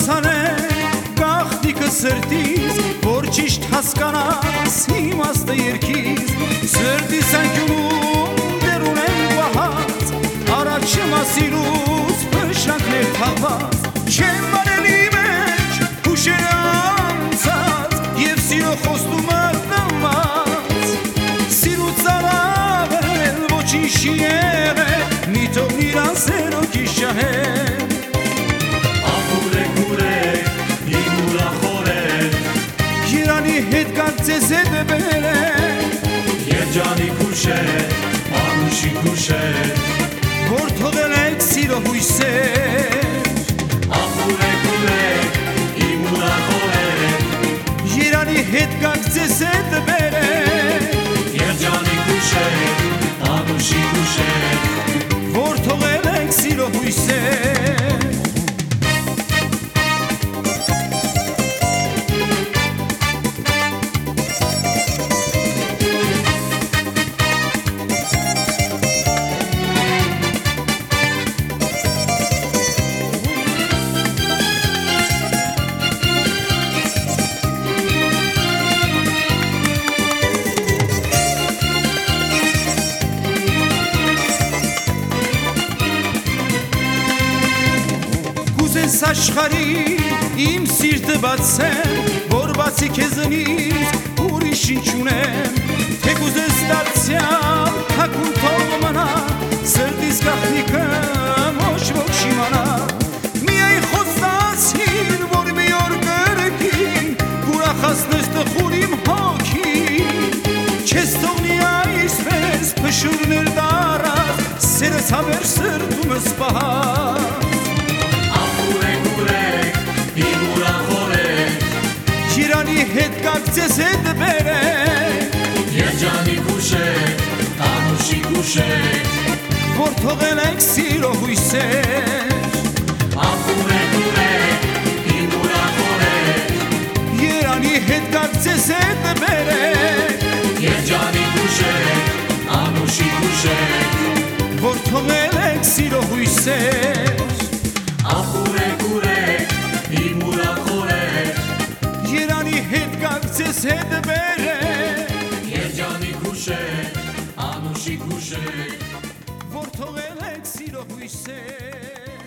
բացանե գախնիկը սրտից որ ճիշտ հասկանաս իմաստը երկից սրտիս անկյունում դեր ունեն վահած առաջի մասիրուց փշակներ թաղված չեմ բարելի մեջ հուշերը անցած եւ սիրո խոստումը նամած սիրուց արավել ոչինչ չի եղել մի թող իրան սերո կիշահել հետ կար ձեզ հետ բերե Երջանի քուշե, անուշի քուշե, որ թողել եք սիրո հույսեր ախուր է կուրե, իմ ուրախոր է, Երանի հետ կար ձեզ հետ բերե աշխարի իմ սիրտը բացեմ որ բացի քեզնից ուրիշ ինչ ունեմ թե կուզես դարձյալ թակուն թող մնա սրտիս գախնիկը ոչ ոք շիմանա միայն խոստացիր որ մի օր կրկին կուրախացնես տխուր իմ հոգին չես թողնի այսպես փշուրներ դարած սերս հավեր սրտումս պահած հետ կակ ձեզ հետ բերեք երջանի քուշե, անուշի քուշե, Որ թողել եք սիրո հույսեր ախուր է կուրե, իմ ուրախոր է, Երանի հետ կակ ձեզ հետ բերեք երջանի քուշե, անուշի քուշե, Որ թողել եք սիրո հույսեր կակ ձեզ հետ բերեք երջանի քուշե, անուշի քուշե, Որ թողել եք սիրո հույսեր